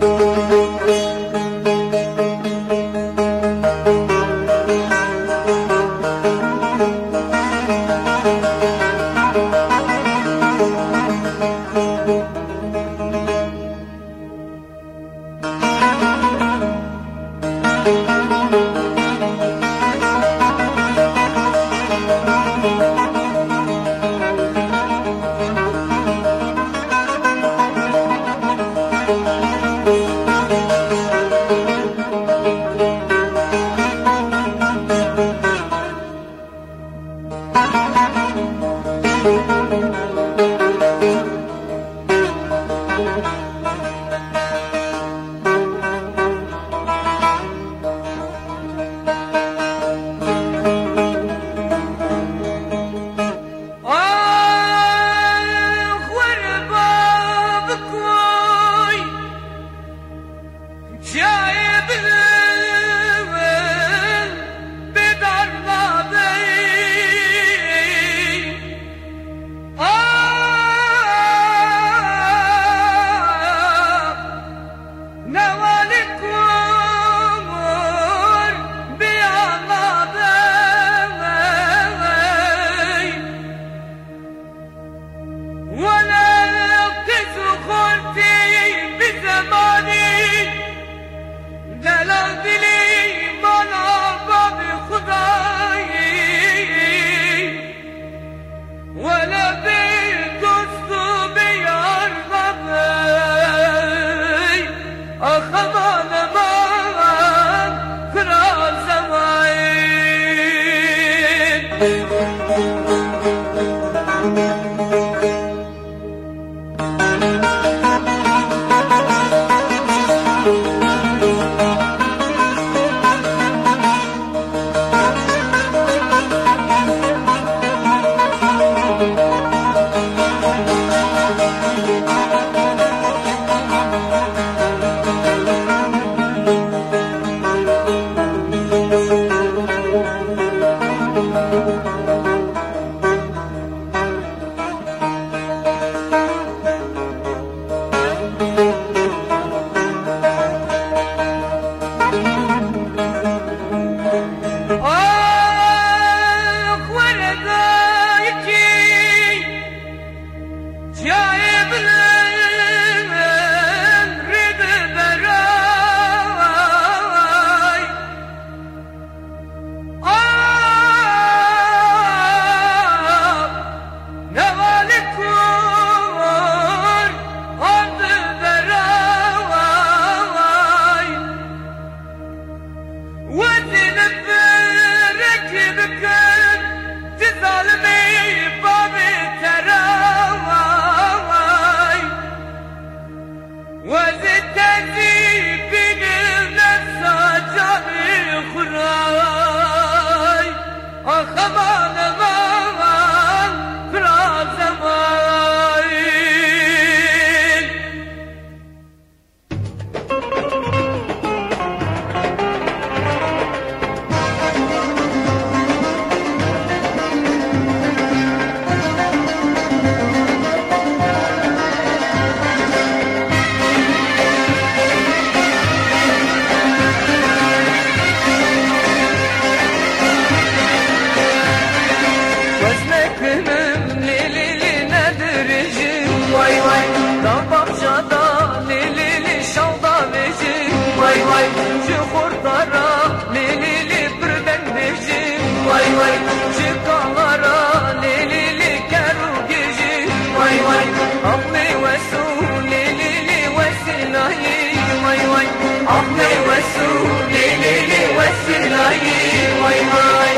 Música Yeah! Thank Yeah, yeah, yeah. Diye bükün, cezalı Hünüm lili nedir icim Vay vay. Da bahçada lili li şalda vecim. Vay vay. Şu kurtlara lili li birden vecim. Vay vay. Çıkalara lili li keru gecim. Vay vay. Ahmi ve su lili li ve silahi Vay vay. Ahmi ve su lili li ve silahi Vay vay.